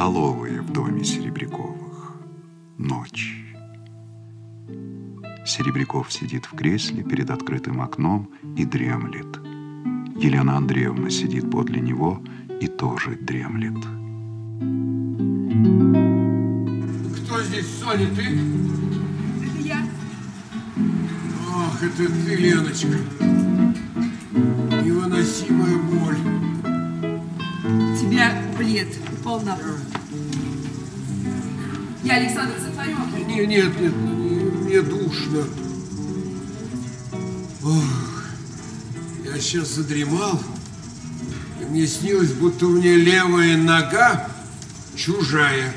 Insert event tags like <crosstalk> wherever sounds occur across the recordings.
Столовая в доме Серебряковых. Ночь. Серебряков сидит в кресле перед открытым окном и дремлет. Елена Андреевна сидит подле него и тоже дремлет. Кто здесь, Соня, ты? Это я. Ах, это ты, Леночка. Невыносимая боль. Тебя плед полна. Я Александр Сафарев. Нет, нет, нет, мне душно. Ох, я сейчас задремал, и мне снилось, будто у меня левая нога чужая.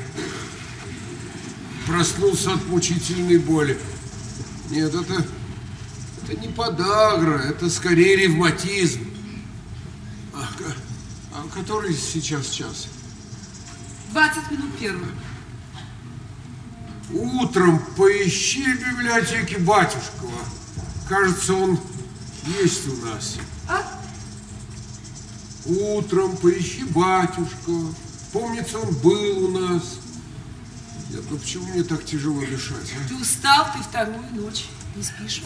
Проснулся от мучительной боли. Нет, это, это не подагра, это скорее ревматизм. А, а который сейчас час? 20 минут первого. Утром поищи в библиотеке Батюшкова. Кажется, он есть у нас. А? Утром поищи Батюшкова. Помнится, он был у нас. Нет, ну почему мне так тяжело дышать? а? Ты устал, ты вторую ночь. Не спишь.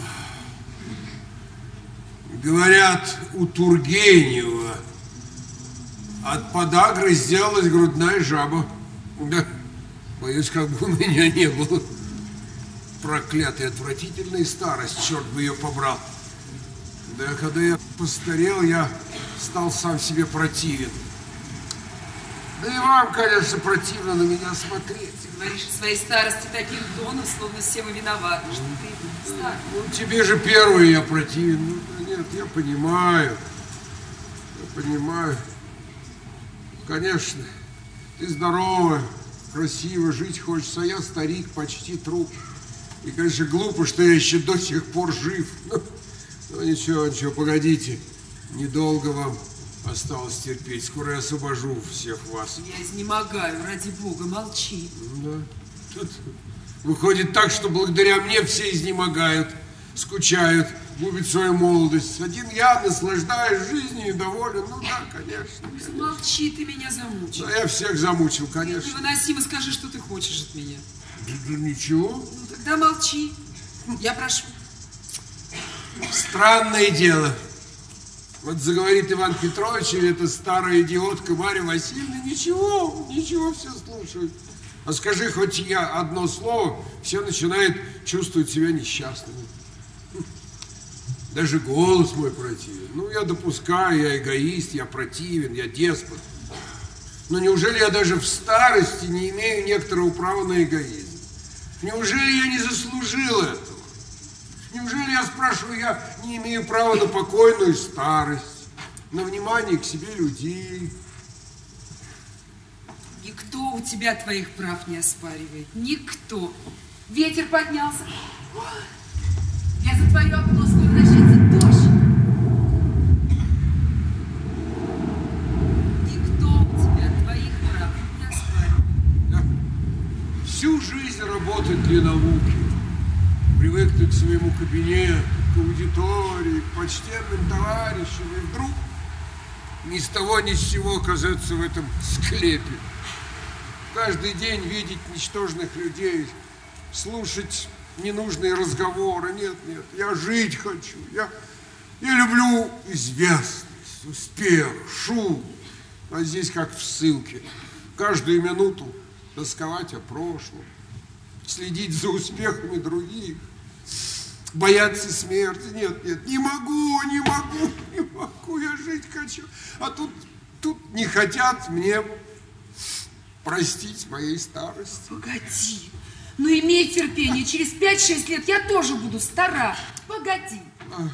Говорят, у Тургенева от подагры сделалась грудная жаба. Да, боюсь, как бы у меня не было. Проклятая, отвратительная старость, черт бы ее побрал. Да, когда я постарел, я стал сам себе противен. Да и вам, конечно, противно на меня смотреть. Ты говоришь о своей старости таким тоном, словно все мы виноваты, что ты стар. Ну, тебе же первый я противен. Ну, да нет, я понимаю. Я понимаю. Конечно, ты здоровая, красиво, жить хочется, а я старик, почти труп. И, конечно, глупо, что я еще до сих пор жив. <laughs> Ну, ничего, ничего, погодите. Недолго вам осталось терпеть. Скоро я освобожу всех вас. Я изнемогаю, ради бога, молчи. Да. Тут выходит так, что благодаря мне все изнемогают, скучают, губят свою молодость. Один я наслаждаюсь жизнью и доволен. Ну да, конечно. конечно. Молчи, ты меня замучил. Да, я всех замучил, конечно. Невыносимо скажи, что ты хочешь от меня. Да, да ничего. Ну тогда молчи. Я прошу. Странное дело. Вот заговорит Иван Петрович или эта старая идиотка Марья Васильевна, ничего, ничего, все слушают. А скажи хоть я одно слово, все начинают чувствовать себя несчастными. Даже голос мой противен. Ну, я допускаю, я эгоист, я противен, я деспот. Но неужели я даже в старости не имею некоторого права на эгоизм? Неужели я не заслужил этого? Неужели я спрашиваю, я не имею права на покойную старость, на внимание к себе людей? Никто у тебя твоих прав не оспаривает. Никто. Ветер поднялся. Я затворю окно, скоро начнется дождь. Никто у тебя твоих прав не оспаривает. Да. Всю жизнь работать для науки, привыкнуть к своему кабинету, к аудитории, к почтенным товарищам, и вдруг ни с того ни с сего оказаться в этом склепе. Каждый день видеть ничтожных людей, слушать ненужные разговоры. Нет, нет, я жить хочу. Я, я люблю известность, успех, шум. А здесь как в ссылке. Каждую минуту тосковать о прошлом, следить за успехами других, бояться смерти. Нет, нет, не могу, не могу, <laughs> не могу, я жить хочу. А тут, тут не хотят мне простить моей старости. Погоди. Ну имей терпение. Через 5-6 лет я тоже буду стара. Погоди. Пап,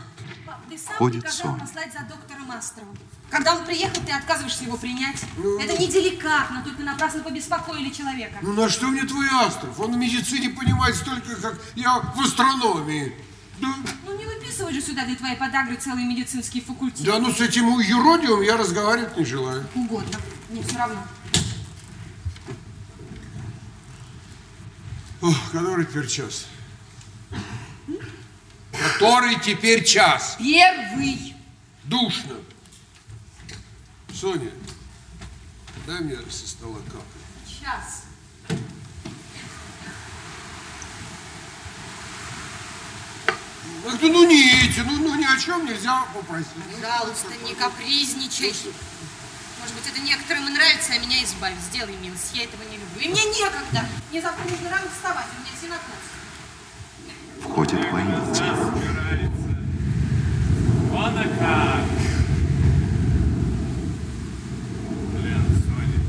ты сам Входит приказал Соня. послать за доктором Астровым. Когда он приехал, ты отказываешься его принять. Ну. Это неделикатно, только напрасно побеспокоили человека. Ну на что мне твой остров? Он в медицине понимает столько, как я в астрономии. Да, Ну не выписывай же сюда для твоей подагры целый медицинский факультет. да ну с этим юродивым я разговаривать не желаю. Угодно. Мне все равно. Ох, который теперь час? Который теперь час? Первый. Душно. Соня, дай мне со стола капли. сейчас. Ах, да ну не эти, ну, ну ни о чем нельзя попросить. Пожалуйста, не капризничай. Может быть, это некоторым и нравится, а меня избавь. Сделай милость, я этого не люблю. И мне некогда. Мне завтра нужно рано вставать, у меня синокос. Входит Войницкий. Разбирается. Вон как. Блин, Соня.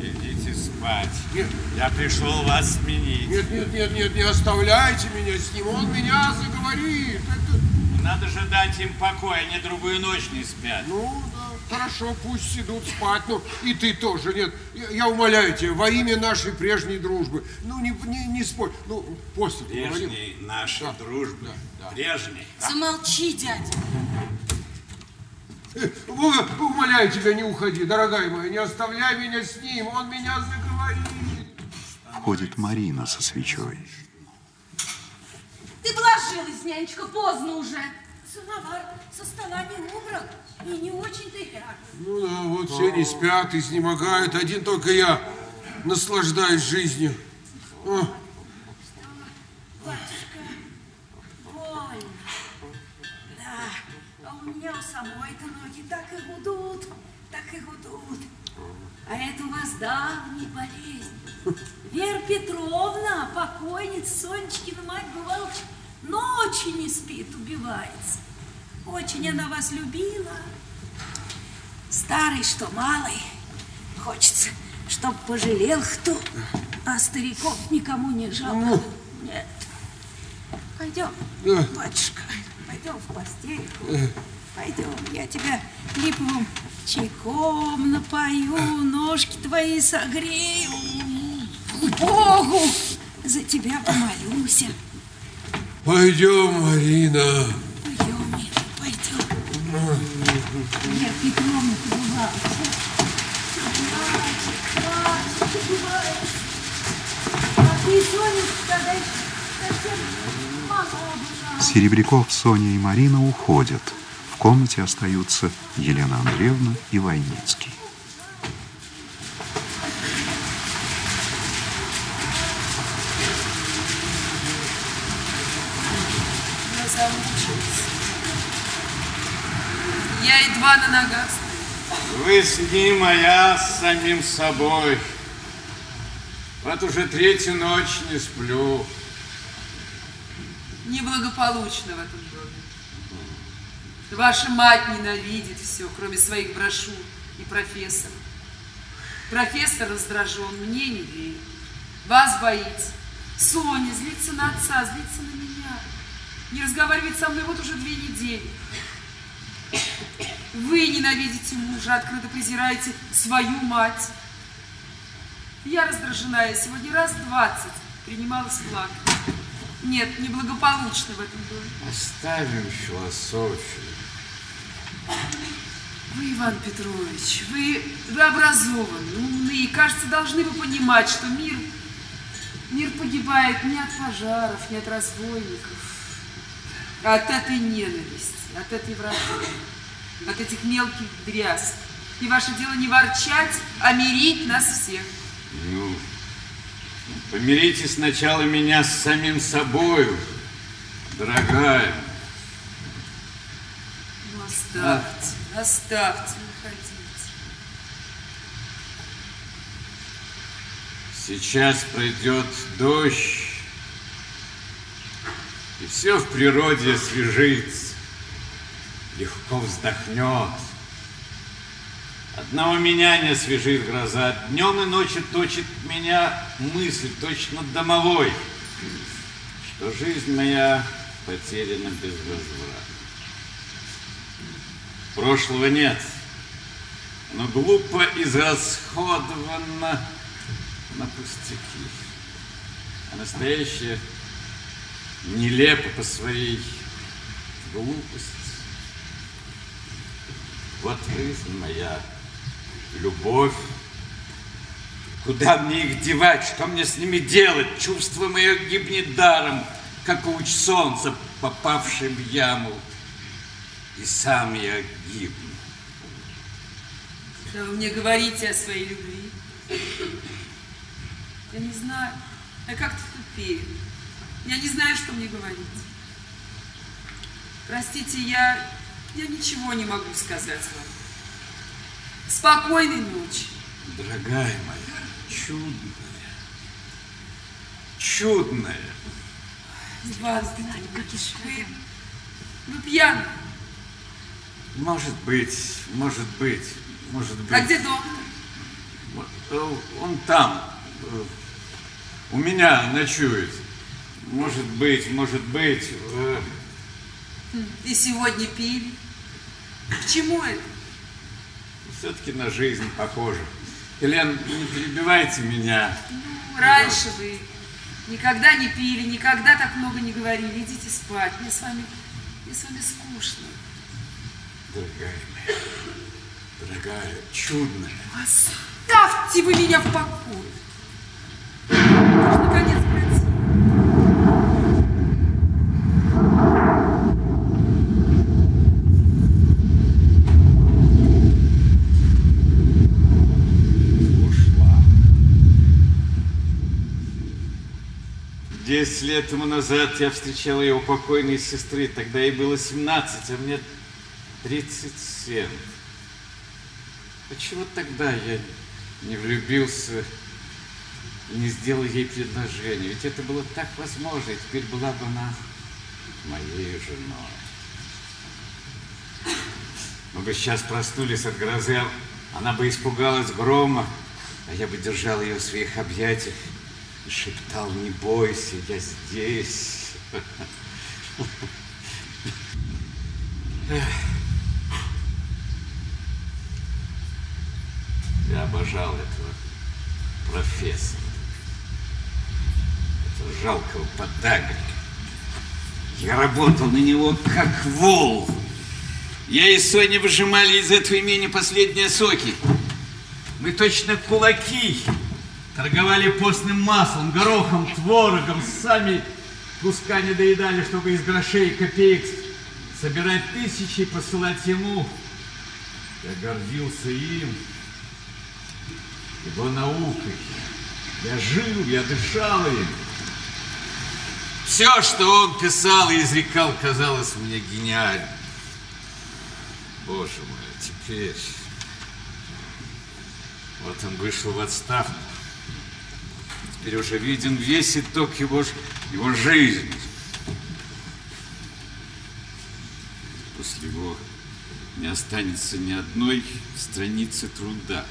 Идите спать. Нет. Я пришел вас сменить. Нет, нет, нет, нет, не оставляйте меня с ним, он меня заговорит. Это... Надо же дать им покой, они другую ночь не спят. Ну, хорошо, пусть идут спать, ну, и ты тоже, нет, я, я умоляю тебя, во имя нашей прежней дружбы, ну, не, не, не спорь, ну, после. Прежней нашей Да, дружбы. да, да. Прежней. Замолчи, дядя. Э, Умоляю тебя, не уходи, дорогая моя, не оставляй меня с ним, он меня заговорит. Входит Марина со свечой. Ты вложилась, нянечка, поздно уже. Самовар со стола не убран и не очень-то. Ну да, вот все не спят, изнемогают, один только я наслаждаюсь жизнью. О, Батюшка, больно. Да, а у меня у самой-то ноги так и гудут, так и гудут. А это у вас давняя болезнь. Вера Петровна, покойница Сонечкина мать, бывало, ночи не спит, убивается. Очень она вас любила. Старый, что малый. Хочется, чтоб пожалел кто, а стариков никому не жалко. Нет. Пойдем, Да. батюшка, пойдем в постель. Пойдем, я тебя липовым чайком напою, ножки твои согрею. Богу за тебя помолюсь. Пойдем, Марина. Пойдем, пойдем. Я Петровна ты, была. Серебряков, Соня и Марина уходят. В комнате остаются Елена Андреевна и Войницкий. Я замучилась. Я едва на ногах стою. Вы с ним, а я с самим собой. Вот уже третью ночь не сплю. Неблагополучно в этом доме. Ваша мать ненавидит все, кроме своих брошюр и профессора. Профессор раздражен, мне не верит. Вас боится. Соня злится на отца, злится на меня. Не разговаривает со мной вот уже две недели. Вы ненавидите мужа, открыто презираете свою мать. Я раздражена, я сегодня раз двадцать принималась плакать. Нет, неблагополучно в этом доме. Оставим философию. Вы, Иван Петрович, вы, вы образованы, умны, и, кажется, должны бы понимать, что мир, мир погибает не от пожаров, не от разбойников, а от этой ненависти, от этой вражды, от этих мелких дрязг. И ваше дело не ворчать, а мирить нас всех. Ну, помирите сначала меня с самим собою, дорогая. Ну, оставьте, оставьте, уходите. Сейчас пройдет дождь, и все в природе освежится, легко вздохнет. Одного меня не освежит гроза, днем и ночью точит меня мысль, точно домовой, что жизнь моя потеряна без возврата. Прошлого нет, но глупо израсходовано на пустяки. А настоящее нелепо по своей глупости. Вот жизнь моя, любовь. Куда мне их девать? Что мне с ними делать? Чувство мое гибнет даром, как луч солнца, попавший в яму. И сам я гибну. Да вы мне говорите о своей любви. Я не знаю. Я как-то тупею. Я не знаю, что мне говорить. Простите, я, я ничего не могу сказать вам. Спокойной ночи. Дорогая моя, чудная, чудная. Иван Дмитриевич, вы, вы пьяны. Может быть, может быть, может быть. А где доктор? Э, Он там, э, у меня ночует. Может быть, может быть. И сегодня пили. К чему это? Все-таки на жизнь похоже. Елена, не перебивайте меня. Раньше вы никогда не пили, никогда так много не говорили. Идите спать. Мне с вами, мне с вами скучно. Дорогая моя, дорогая, чудная. Оставьте вы меня в покое. 10 лет тому назад я встречал ее у покойной сестры. Тогда ей было 17, а мне 37. Почему тогда я не влюбился и не сделал ей предложение? Ведь это было так возможно, и теперь была бы она моей женой. Мы бы сейчас проснулись от грозы, а она бы испугалась грома, а я бы держал ее в своих объятиях и шептал, не бойся, я здесь. Я обожал этого профессора, этого жалкого подагрика. Я работал на него как вол. Я и Соня выжимали из этого имени последние соки. Мы точно кулаки. Торговали постным маслом, горохом, творогом, сами куска не доедали, чтобы из грошей и копеек собирать тысячи и посылать ему. Я гордился им, его наукой. Я жил, я дышал им. Все, что он писал и изрекал, казалось мне гениальным. Боже мой, а теперь... Вот он вышел в отставку. Теперь уже виден весь итог его, его жизни. После его не останется ни одной страницы труда.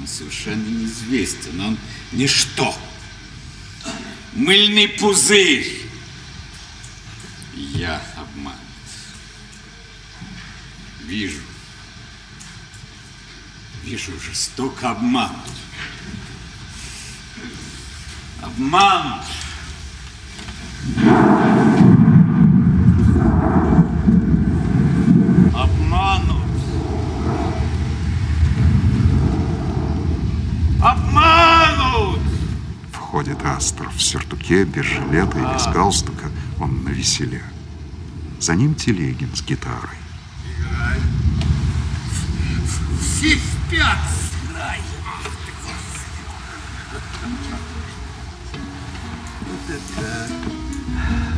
Он совершенно неизвестен, он ничто. Мыльный пузырь. Я обманут. Вижу. Вижу жестоко обманут. Обманут. Обманут. Обманут! Входит Астр в сюртуке, без жилета и без галстука. Он на веселе. За ним Телегин с гитарой. Все спят, срай.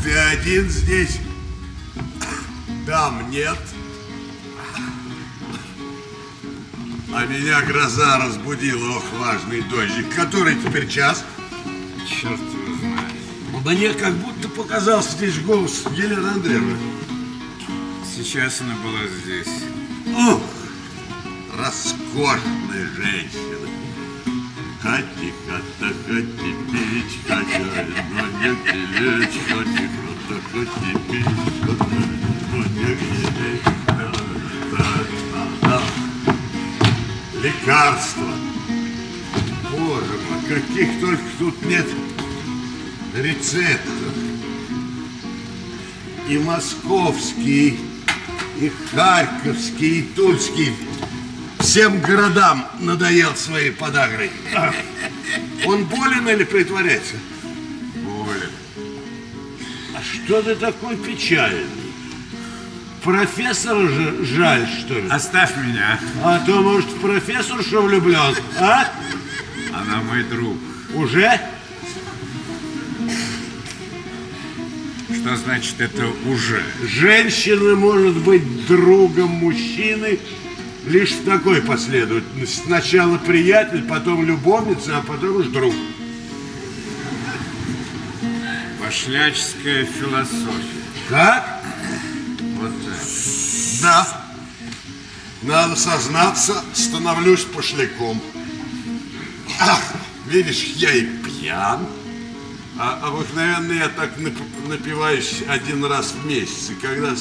Ты один здесь? Дам нет. А меня гроза разбудила, ох, важный дождик. Который теперь час? Черт его знает. Мне как будто показался здесь голос Елены Андреевны. Сейчас она была здесь. Ух, роскошная женщина. Хати, хата, хати, пить, хозяин, но не пилить, хати, хата, хати, пить, хозяин, но не. Да-да-да. Лекарства. Боже мой, каких только тут нет рецептов. И московский, и харьковский, и тульский. Всем городам надоел своей подагрой. Он болен или притворяется? Болен. А что ты такой печальный? профессора же жаль, что ли? Оставь меня. А то, может, в профессоршу влюблен, а? Она мой друг. Уже? Что значит это уже? Женщина может быть другом мужчины лишь в такой последовательности. Сначала приятель, потом любовница, а потом уж друг. Пошляческая философия. Как? Вот так. Да. Надо сознаться, становлюсь пошляком. Ах, видишь, я и пьян. А обыкновенно я так нап- напиваюсь один раз в месяц. И когда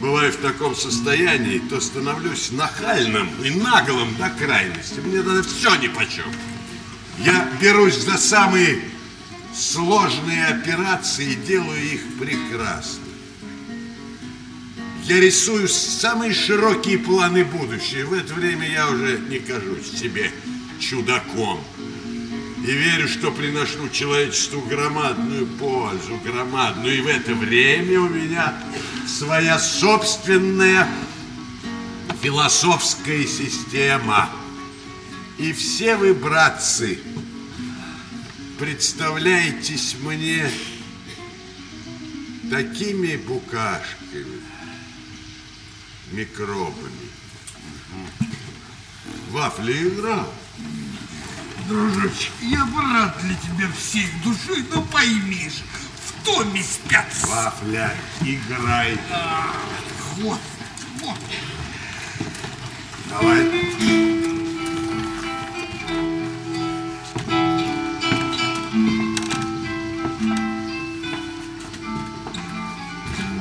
бываю в таком состоянии, то становлюсь нахальным и наглым до крайности. Мне тогда все нипочем. Я берусь за самые сложные операции и делаю их прекрасно. Я рисую самые широкие планы будущего. В это время я уже не кажусь себе чудаком. И верю, что приношу человечеству громадную пользу, громадную. И в это время у меня своя собственная философская система. И все вы, братцы, представляетесь мне такими букашками, микробами. Вафли играл. Дружочек, я бы рад для тебя всей душой, но поймишь, в томе спят. Вафля, играй. Вот, вот. Давай.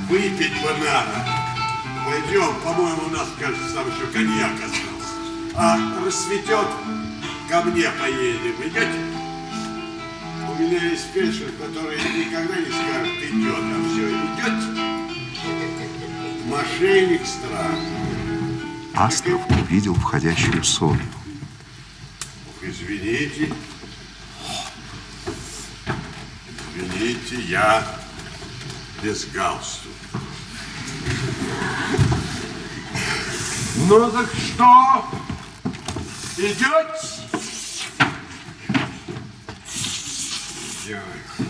Выпить бы надо. Пойдем, по-моему, у нас, кажется, там еще коньяк остался. А рассветет, ко мне поедем. Идете? Меня есть фельдшер, который никогда не скажет идет, а все идет. Мошенник страшный. Астров увидел входящую Соню. Ох, Извините. Извините, я без галстука. Ну так что? Идете? Идет.